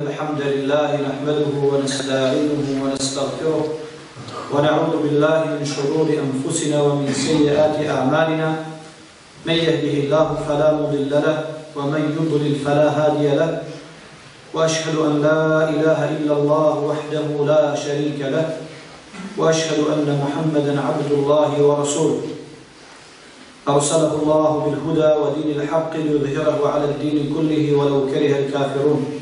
الحمد لله نحمده ونستعينه ونستغفره ونعوذ بالله من شرور أنفسنا ومن سيئات أعمالنا. من يهده الله فلا مضل له ومن يضلل فلا هادي له. وأشهد أن لا إله إلا الله وحده لا شريك له. وأشهد أن محمدا عبد الله ورسوله. أرسله الله بالهدى ودين الحق ليظهره على الدين كله ولو كره الكافرون.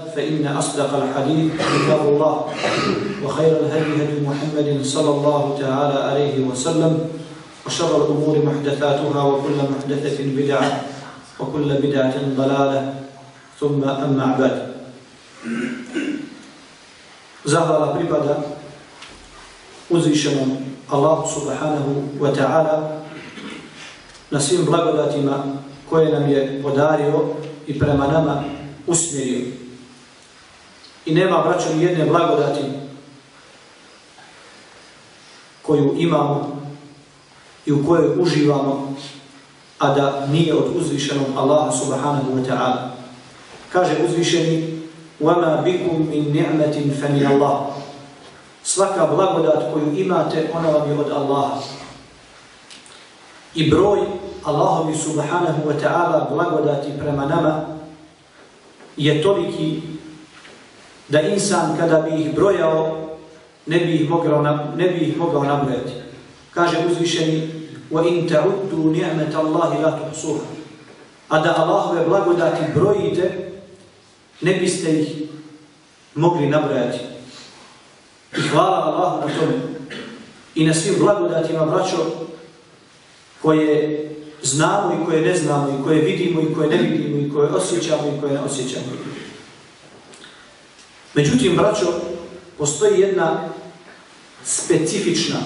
فإن أصدق الحديث كتاب الله وخير الهدي هدي محمد صلى الله تعالى عليه وسلم وشر الأمور محدثاتها وكل محدثة بدعة وكل بدعة ضلالة ثم أما بعد Zahvala pripada uzvišenom Allahu subhanahu wa ta'ala na koje nam je podario i prema nama usmjerio. I nema, braćo, ni jedne blagodati koju imamo i u kojoj uživamo, a da nije od uzvišenog Allaha subhanahu wa ta'ala. Kaže uzvišeni وَمَا بِكُمْ مِنْ نِعْمَةٍ فَمِنَ اللَّهِ Svaka blagodat koju imate, ona vam je od Allaha. I broj Allahovi subhanahu wa ta'ala blagodati prema nama je toliki da insan kada bi ih brojao ne bi ih mogao, ne bi ih mogao nabrojati. Kaže uzvišeni وَإِن تَعُدُّوا نِعْمَةَ اللَّهِ لَا تُحْسُوهَا A da Allahove blagodati brojite, ne biste ih mogli nabrojati. I hvala Allahu na tome i na svim blagodatima, braćo, koje znamo i koje ne znamo i koje vidimo i koje ne vidimo i koje osjećamo i koje ne osjećamo. Međutim, braćo, postoji jedna specifična,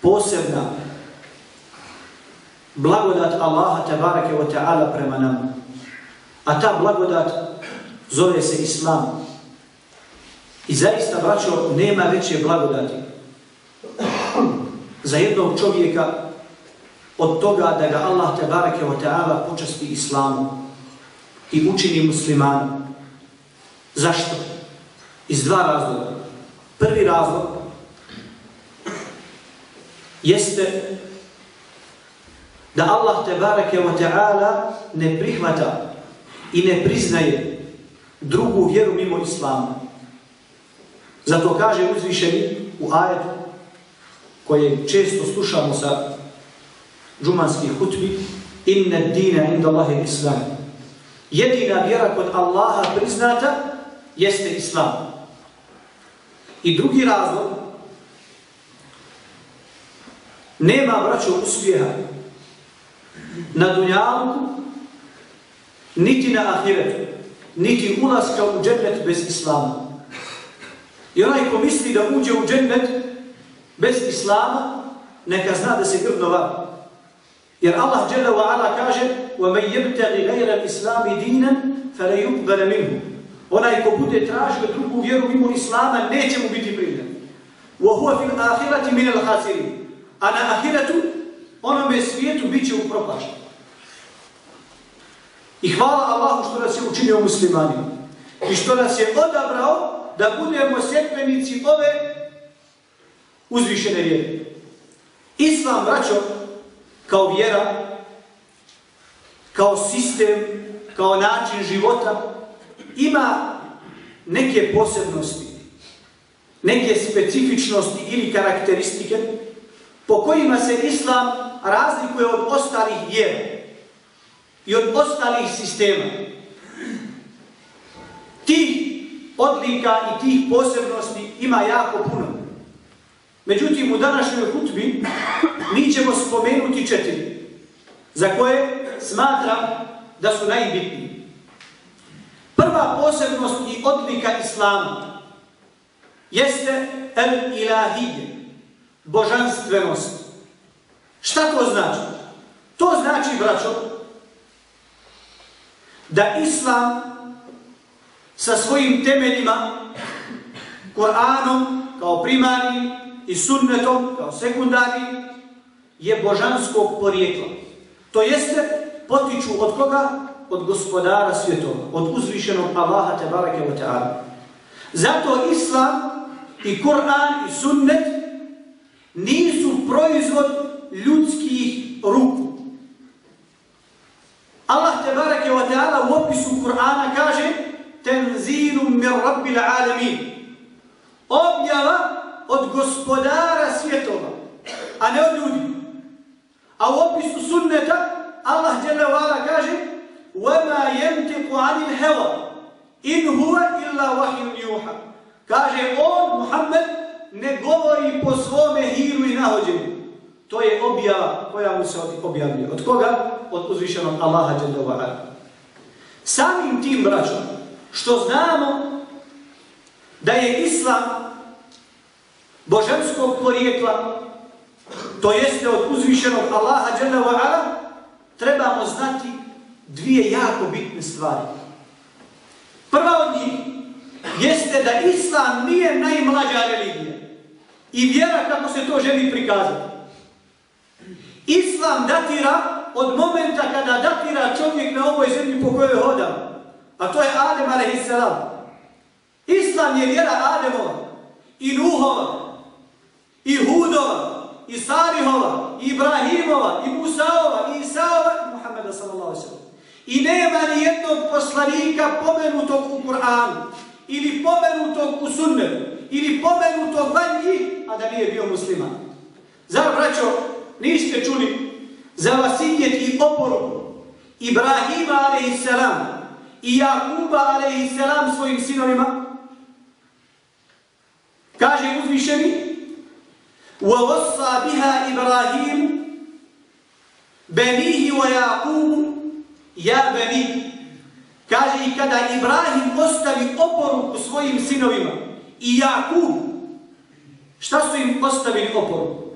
posebna blagodat Allaha tabarake wa ta'ala prema nama. A ta blagodat zove se Islam. I zaista, braćo, nema veće blagodati za jednog čovjeka od toga da ga Allah tabarake wa ta'ala počasti Islamom i učini muslimanom. Zašto? Iz dva razloga. Prvi razlog jeste da Allah tabarake wa ta'ala ne prihvata i ne priznaje drugu vjeru mimo Islama. Zato kaže uzvišeni u ajetu koje često slušamo sa džumanskih hutbi inna dina inda Allahi islam. Jedina vjera kod Allaha priznata jeste islam. I drugi razlog, nema vraća uspjeha na dunjalku, niti na ahiretu, niti ulaska u džennet bez islama. I onaj ko misli da uđe u džennet bez islama, neka zna da se grbno vara. Jer Allah Jalla wa Ala kaže وَمَنْ يَبْتَغِ غَيْرَ الْإِسْلَامِ دِينًا فَلَيُبْغَرَ minhu." Onaj ko bude tražio drugu vjeru mimo Islama, neće mu biti primljen. وَهُوَ فِي الْآخِرَةِ مِنَ الْحَاسِرِينَ A na ahiretu, onome svijetu, bit će upropašten. I hvala Allahu što nas je učinio muslimanima. I što nas je odabrao da budemo sjetbenici ove uzvišene vjere. Islam, braćo, kao vjera, kao sistem, kao način života, ima neke posebnosti, neke specifičnosti ili karakteristike po kojima se Islam razlikuje od ostalih vjera i od ostalih sistema. Tih odlika i tih posebnosti ima jako puno. Međutim, u današnjoj hutbi mi ćemo spomenuti četiri, za koje smatram da su najbitniji. Prva posebnost i odlika Islama jeste el-ilahije, božanstvenost. Šta to znači? To znači, braćo, da Islam sa svojim temeljima, Koranom kao primarni i sunnetom kao sekundarni, je božanskog porijekla. To jeste, potiču od koga? Od gospodara svjetova, od uzvišenog Allaha te barake wa ta'ala. Zato Islam i Kur'an i sunnet nisu proizvod ljudskih ruku. Allah te barake wa ta'ala u opisu Kur'ana kaže tenzilum mir rabbil alamin. Objava od gospodara svjetova, a ne od ljudi. A u opisu sunneta Allah dželle kaže: "Wa ma عَنِ الْهَوَا hawa in huwa illa يُوحَا. Kaže on Muhammed ne govori po svome hiru i nahođenju. To je objava koja mu se objavljuje. Od koga? Od uzvišenog Allaha dželle. Samim tim braćom što znamo da je islam božanskog porijekla to jeste od uzvišenog Allaha dželle ve trebamo znati dvije jako bitne stvari. Prva od njih jeste da islam nije najmlađa religija i vjera kako se to želi prikazati. Islam datira od momenta kada datira čovjek na ovoj zemlji po kojoj hoda, a to je Adem a.s. Islam je vjera Ademova i Nuhova i Hudova i Sarihova i Ibrahimova, i Musaova, i Isaova, i Muhammeda sallallahu sallam. I nema ni jednog poslanika pomenutog u Kur'anu, ili pomenutog u sunnetu, ili pomenutog van njih, a da nije bio musliman. Zar, braćo, niste čuli za vasijet i oporuku Ibrahima a.s. i Jakuba a.s. svojim sinovima? Kaže uzvišeni, ووصى بها إبراهيم بنيه ويعقوب Ja beni, kaže i kada Ibrahim ostavi oporuku svojim sinovima i Jakub, šta su im ostavili oporuku?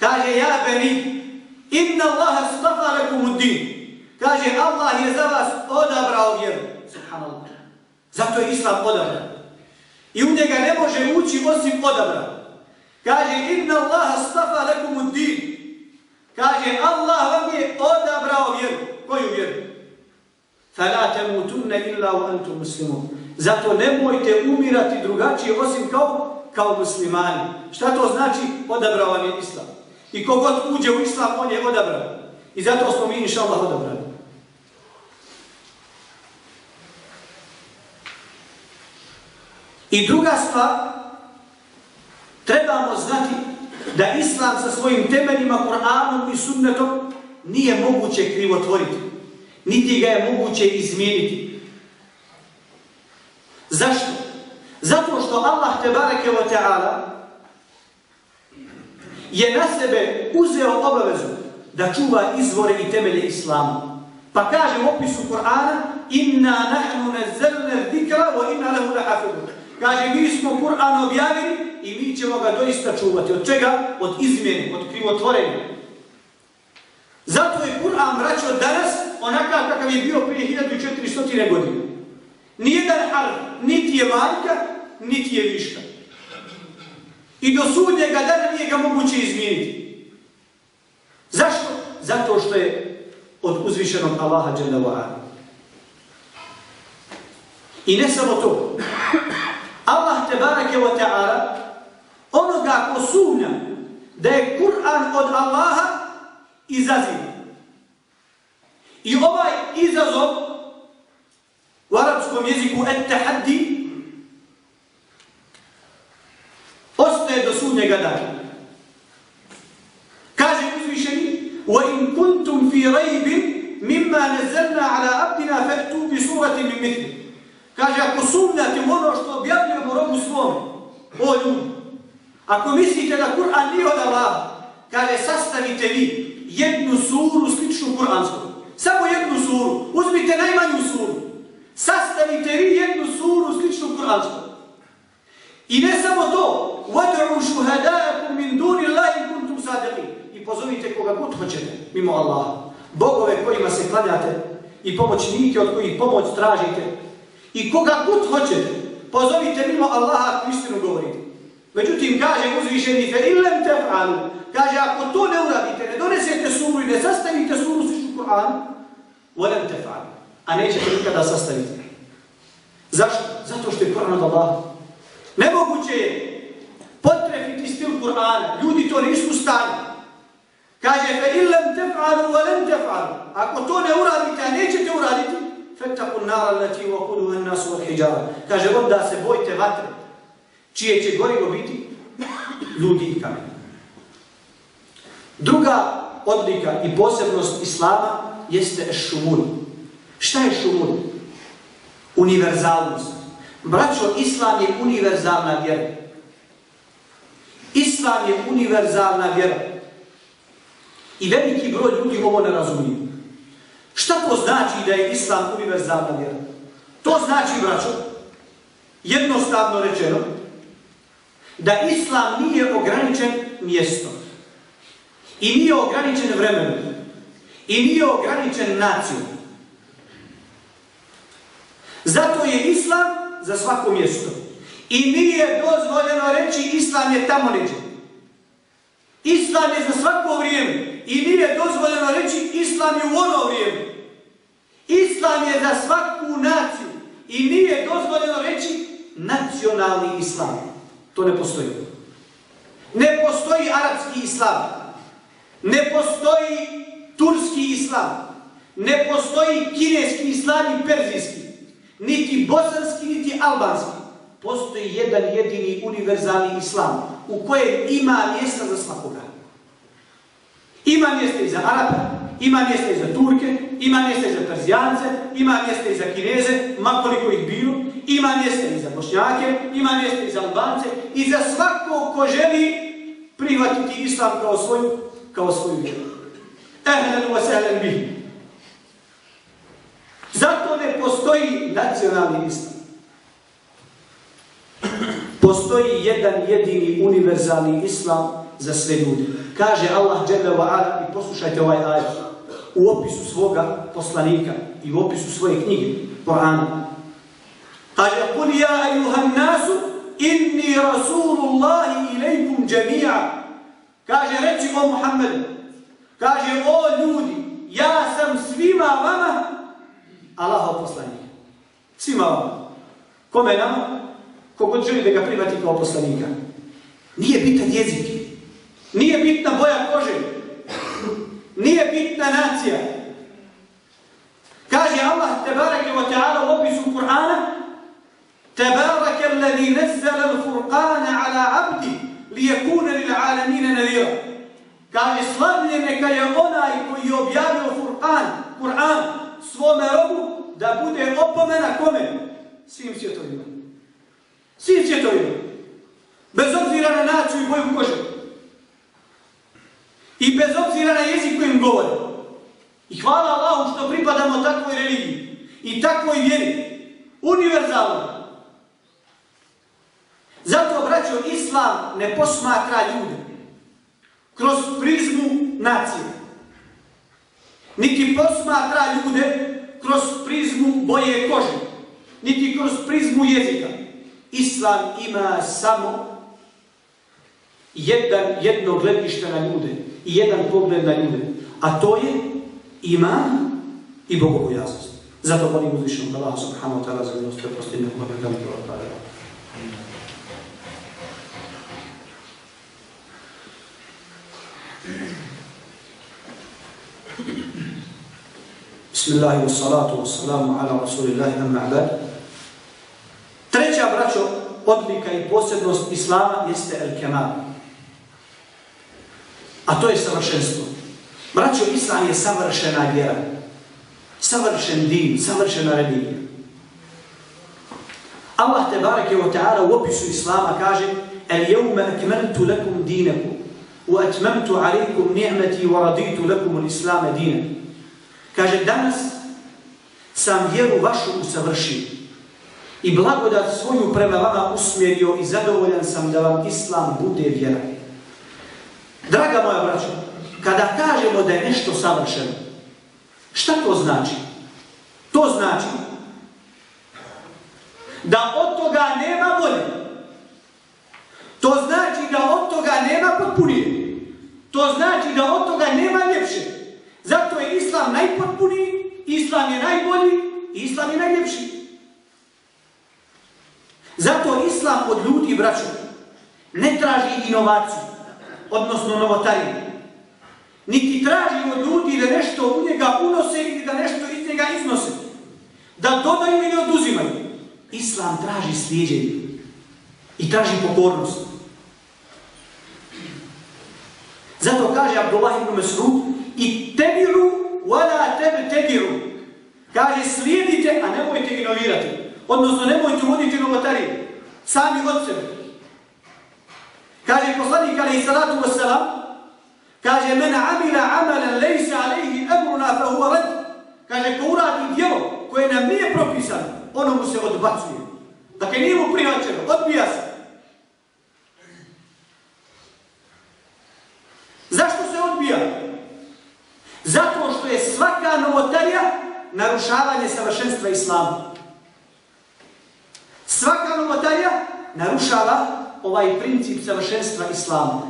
Kaže Jerbeni, inna Allahe stafa lakumu din. Kaže, Allah je za vas odabrao vjeru. Subhanallah. Zato je Islam odabran. I u njega ne može ući osim odabran. Kaže, inna Allahe stafa lakumu din. Kaže, Allah vam je odabrao vjeru. Koju vjeru? فَلَا تَمُوتُنَّ إِلَّا u مُسْلِمُونَ muslimu. Zato nemojte umirati drugačije osim kao, kao muslimani. Šta to znači? Odabrao je islam. I kogod uđe u islam, on je odabrao. I zato smo mi, inša Allah, odabrani. I druga stvar, trebamo znati da islam sa svojim temeljima, Kur'anom i sunnetom nije moguće krivotvoriti. Niti ga je moguće izmijeniti. Zašto? Zato što Allah te bareke wa ta'ala je na sebe uzeo obavezu da čuva izvore i temelje islama. Pa kaže u opisu Kur'ana inna nahnu nazzalna dhikra wa inna lahu lahafidun. Kaže, mi smo Kur'an objavili i mi ćemo ga doista čuvati. Od čega? Od izmjene, od krivotvorenja. Zato je Kur'an vraćao danas onakav kakav je bio prije 1400 godina. Nijedan harf, niti je manjka, niti je viška. I do sudnjega dana nije ga moguće izmijeniti. Zašto? Zato što je od uzvišenog Allaha dželle I ne samo to. Allah te barake wa ta'ala onoga ko sumnja da je Kur'an od Allaha izaziva. I ovaj izazov u arapskom jeziku et tahaddi ostaje do sudnjega dana. Kaže uzvišeni وَإِن كُنْتُمْ فِي رَيْبٍ مِمَّا نَزَّلْنَا عَلَىٰ أَبْدِنَا فَأْتُوا بِسُورَةٍ مِنْ مِثْلِ Kaže, ako sumnjate u ono što objavljujemo robu svome, o ljudi, ako mislite da Kur'an nije od Allaha, kaže, sastavite vi jednu suru sličnu Kur'ansku. Samo jednu suru. Uzmite najmanju suru. sastavite vi jednu suru sličnu Kur'ansku. I ne samo to, وَدْعُوا شُهَدَاءَكُمْ مِنْ دُونِ اللَّهِ كُنْتُمْ صَادِقِينَ I pozovite koga god hoćete, mimo Allaha. Bogove kojima se klanjate i pomoćnike od kojih pomoć tražite. I koga god hoćete, pozovite mimo Allaha ako istinu govorite. Međutim, kaže uzvišeni fe ilem tef'alu, kaže ako to ne uradite, ne donesete suru i ne sastavite suru sličnu Kur'anu, volem tef'alu, a nećete nikada sastaviti. Zašto? Zato što je Kur'an od Allaha. Nemoguće je potrefiti stil Kur'ana. Ljudi to nisu stani. Kaže, fe illam tef'alu wa lam tef'alu. Ako to ne uradite, a nećete uraditi, fetakun nara lati wa kudu en nasu od hijjara. Kaže, onda se bojte vatre, čije će gorivo biti ljudi i kamen. Druga odlika i posebnost Islama jeste šumun. Šta je šumud? Univerzalnost. Braćo, Islam je univerzalna vjera. Islam je univerzalna vjera. I veliki broj ljudi ovo ne razumije. Šta to znači da je Islam univerzalna vjera? To znači, braćo, jednostavno rečeno, da Islam nije ograničen mjestom. I nije ograničen vremenom. I nije ograničen nacijom. Zato je Islam za svako mjesto. I nije dozvoljeno reći Islam je tamo neđe. Islam je za svako vrijeme. I nije dozvoljeno reći Islam je u ono vrijeme. Islam je za svaku naciju. I nije dozvoljeno reći nacionalni islam. To ne postoji. Ne postoji arapski islam. Ne postoji turski islam. Ne postoji kineski islam i perzijski niti bosanski, niti albanski. Postoji jedan jedini univerzalni islam u kojem ima mjesta za svakoga. Ima mjesta i za Arabe, ima mjesta i za Turke, ima mjesta i za Perzijance, ima mjesta i za Kineze, makoliko ih bilo, ima mjesta i za Bošnjake, ima mjesta i za Albance i za svako ko želi prihvatiti islam kao svoju, kao svoju vjeru. Ehlen wa sehlen bih. Zato ne postoji nacionalni islam. Postoji jedan jedini univerzalni islam za sve ljudi. Kaže Allah dželle ve ala i poslušajte ovaj ajet u opisu svoga poslanika i u opisu svoje knjige Kur'ana. Kaže kul ja ayuhan nasu inni rasulullah ilejkum jami'a. Kaže reci o Muhammedu. Kaže o ljudi, ja sam svima vama Allahov poslanik. Svima vam. Kome nam? Kogod želi da ga privati kao poslanika. Nije bitan jezik. Nije bitna boja kože. Nije bitna nacija. Kaže Allah tebareke wa ta'ala u opisu Kur'ana Tebareke alladhi nezzala al-furqana ala abdi lijekune lil alamine nadira. Kaže slavlje neka je onaj koji je objavio Kur'an Kur'an, svome robu da bude opomena kome? Svim svjetovima. Svim svjetovima. Bez obzira na naciju i boju kože. I bez obzira na jezik kojim govore. I hvala Allahu što pripadamo takvoj religiji i takvoj vjeri. Univerzalno. Zato, braćo, Islam ne posmatra ljude kroz prizmu nacije niti posmatra ljude kroz prizmu boje kože, niti kroz prizmu jezika. Islam ima samo jedan, jedno gledište na ljude i jedan pogled na ljude. A to je iman i bogobojaznost. Zato molim uzvišenog Allah subhanahu wa ta'ala za milost i prostinje. Hvala Bismillahi wa salatu wa salamu ala rasulillahi amma abad. Treća, braćo, odlika i posebnost Islama jeste el-kemal. A to je savršenstvo. Braćo, Islam je savršena vjera. Savršen din, savršena religija. Allah te barake wa ta'ala u opisu Islama kaže El jevme akmeltu lakum dinakum wa atmemtu alaikum ni'meti wa raditu lakum l-Islame dinakum. Kaže, danas sam vjeru vašu usavršio i blagodat svoju prema vama usmjerio i zadovoljan sam da vam Islam bude vjera. Draga moja braća, kada kažemo da je nešto savršeno, šta to znači? To znači da od toga nema volje. To znači da od toga nema potpunije. To znači da od toga nema Islam najpotpuniji, Islam je najbolji, Islam je najljepši. Zato Islam od ljudi, braćo, ne traži inovaciju, odnosno novotariju. Niti traži od ljudi da nešto u njega unose ili da nešto iz njega iznose. Da dodaju ili oduzimaju. Islam traži slijedjenje i traži pokornost. Zato kaže Abdullah ibn Mesrud i tebiru وَلَا تَبْتَدِرُ. Kaže slijedite, a nemojte inovirati. Odnosno nemojte uvoditi novotarije. Sami od sebe. Kaže poslanik alaihi salatu wasalam, kaže men amila amalan lejsa alejhi emruna fa huwa rad. Kaže ko uradi djelo koje nam nije propisano, ono mu se odbacuje. Dakle, nije mu prihvaćeno, odbija se. Zašto se odbija? Zato što je svaka novotarija narušavanje savršenstva islama. Svaka novotarija narušava ovaj princip savršenstva islama.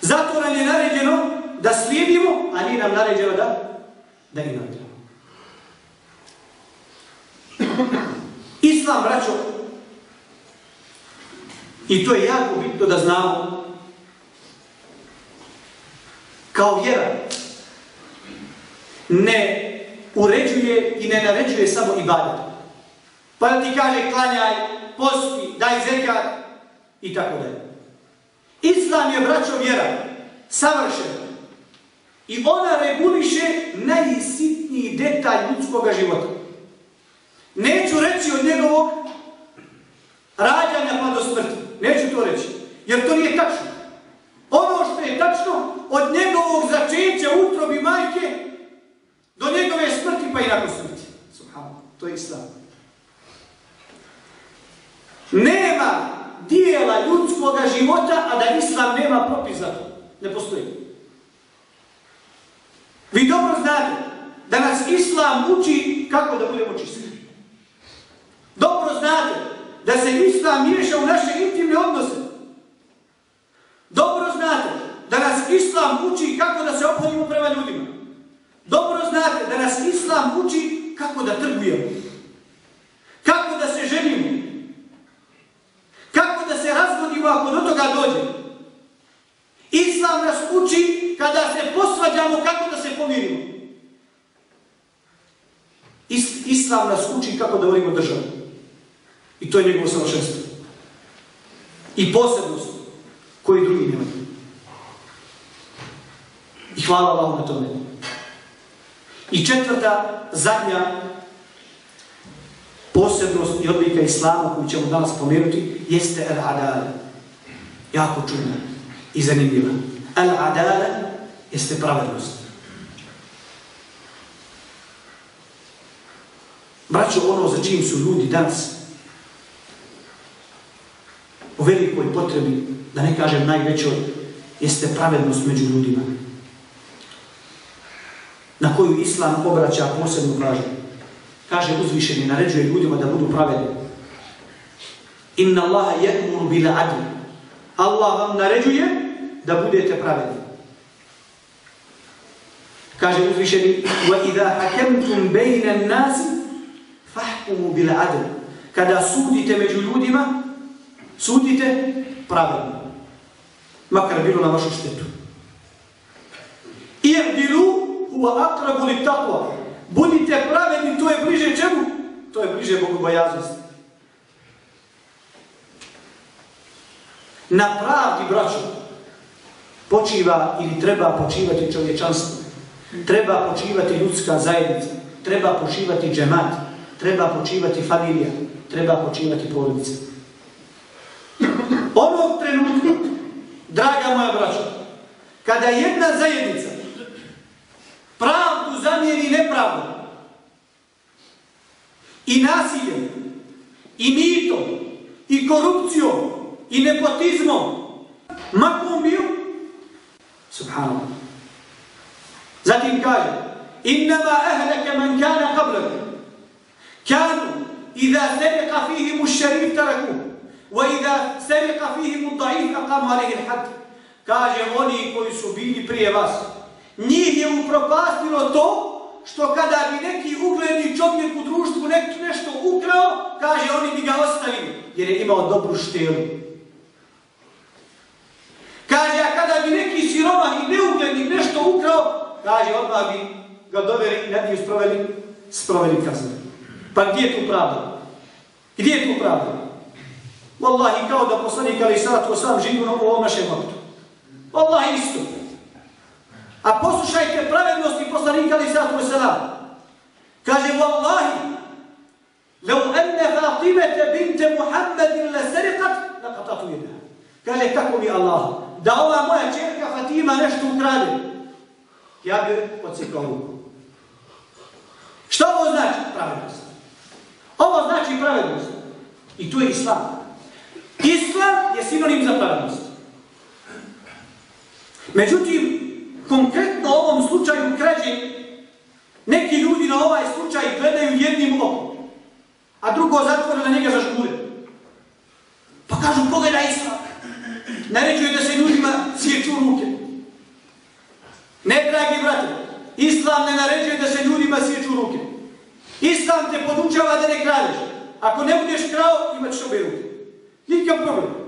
Zato nam je naređeno da slijedimo, a nije nam naređeno da, da inoviramo. Islam, braćo, i to je jako bitno da znamo, kao vjera, ne uređuje i ne naređuje samo ibadet. Pa da ti kaže klanjaj, posti, daj zekat i tako dalje. Islam je, braćo, vjera, savršena. I ona reguliše najsitniji detalj ljudskog života. Neću reći od njegovog rađanja pa do smrti. Neću to reći. Jer to nije tačno. Ono što je tačno, od njegovog začeća utrobi majke do njegove smrti pa i nakon smrti. Subhano, to je islam. Nema dijela ljudskog života, a da islam nema propis za to. Ne postoji. Vi dobro znate da nas islam uči kako da budemo čisti. Dobro znate da se islam miješa u naše intimne odnose. Dobro znate da nas islam uči kako da se obhodimo prema ljudima. Dobro znate da nas islam uči kako da trgujemo. Kako da se ženimo. Kako da se razvodimo ako do toga dođe. Islam nas uči kada se posvađamo kako da se pomirimo. Islam nas uči kako da volimo državu. I to je njegovo savršenstvo. I posebnost koji drugi nemaju. I hvala vam na tome. I četvrta, zadnja posebnost i odlika Islama koju ćemo danas pomenuti jeste al-adala. Jako čudna i zanimljiva. Al-adala jeste pravednost. Braćo, ono za čim su ljudi danas u velikoj potrebi, da ne kažem najvećoj, jeste pravednost među ljudima. Na koju Islam obraća posebnu pažnju. Kaže uzvišeni, naređuje ljudima da budu pravedni. Inna Allaha yakmuru bil adli. Allah vam naređuje da budete pravedni. Kaže uzvišeni, wa idha hakamtum bayna an-nas fahkumu bil adl." Kada sudite među ljudima, Sudite pravedno. Makar bilo na vašu štetu. Ijem bilu huwa akrabu li taqwa. Budite pravedni, to je bliže čemu? To je bliže bogobojaznosti. Na pravdi, braćo, počiva ili treba počivati čovječanstvo. Treba počivati ljudska zajednica. Treba počivati džemat. Treba počivati familija. Treba počivati porodica. Onog trenutka, draga moja braćo, kada jedna zajednica pravdu zamijeni nepravdu, i nasiljem, i mitom, i korupcijom, i nepotizmom, makom bio, subhanallah. Zatim kaže, innama ahlaka man kana qablaka, kanu idha sariqa fihim ash-sharif tarakuhu, idha sariqa fihim ad-da'if aqamu alayhi al-hadd. Kaže oni koji su bili prije vas, njih je upropastilo to što kada bi neki ugledni čovjek u društvu nek, nešto ukrao, kaže oni bi ga ostavili, jer je imao dobru štelu. Kaže, a kada bi neki siroma i neugledni nešto ukrao, kaže, odmah bi ga doveli i nad njih sproveli, sproveli kazne. Pa gdje je tu pravda? Gdje je tu pravda? Wallahi, kao da poslanik ali sad ko sam živu u ovom našem. Wallahi, isto. A poslušajte pravednosti poslanika ali sad ko sam. Kaže, Wallahi, لو أن فاطمة بنت محمد لسرقت لقطعت يدها. Kaže, tako mi Allah, da ova moja čerka Fatima nešto ukrade, ja bi odsekao ruku. Što ovo znači? Pravednost. Ovo znači pravednost. I tu je islam. Islam je sinonim za pravednost. Međutim, konkretno u ovom slučaju krađe, neki ljudi na ovaj slučaj gledaju jednim okom, a drugo zatvore na njega zažgure. Pa kažu, pogledaj islam. Naređuje da se ljudima sjeću ruke. Ne, dragi brate, islam ne naređuje da se ljudima sjeću ruke. Islam te podučava da ne kradeš. Ako ne budeš krao, imat ćeš obe ruke. Nikam problem.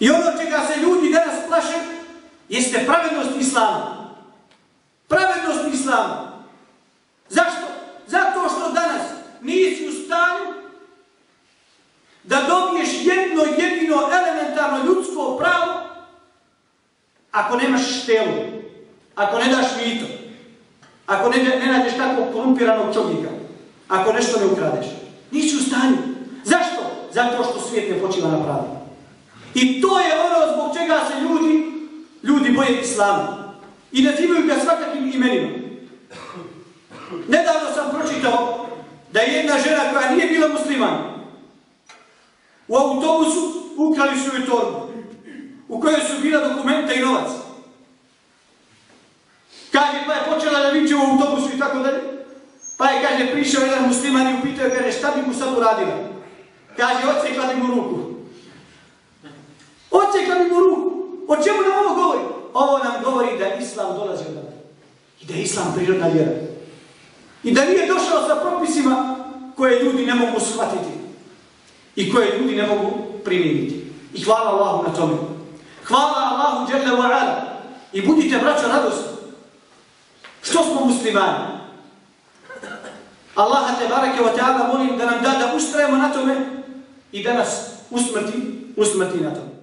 I ono čega se ljudi danas plaše, jeste pravednost islama. Pravednost islama. Zašto? Zato što danas nisi u stanju da dobiješ jedno jedino elementarno ljudsko pravo ako nemaš štelu, ako ne daš mito, ako ne, ne nađeš takvog korumpiranog čovjeka, ako nešto ne ukradeš. Nisi u stanju. Zašto? Zato što svijet ne počiva na pravi. I to je ono zbog čega se ljudi, ljudi boje islamu. I nazivaju ga svakakvim imenima. Nedavno sam pročitao da je jedna žena koja nije bila musliman U autobusu ukrali su joj torbu, u kojoj su bila dokumenta i novac. Kaže, pa je počela da viće u autobusu i tako dalje. Pa je, kaže, prišao jedan musliman i upitao, kaže, šta bi mu sad uradila? Kaže, odsekla bi mu ruku. Ocekla bi mu ruku. O čemu nam ovo govori? Ovo nam govori da islam dolazi od I da je islam prirodna vjera. I da nije došao sa propisima koje ljudi ne mogu shvatiti i koje ljudi ne mogu primijeniti. I hvala Allahu na tome. Hvala Allahu dželle wa ala. I budite braćo radosni. Što smo muslimani? Allaha te barake wa ta'ala molim da nam da da ustrajemo na tome i da nas usmrti, usmrti na tome.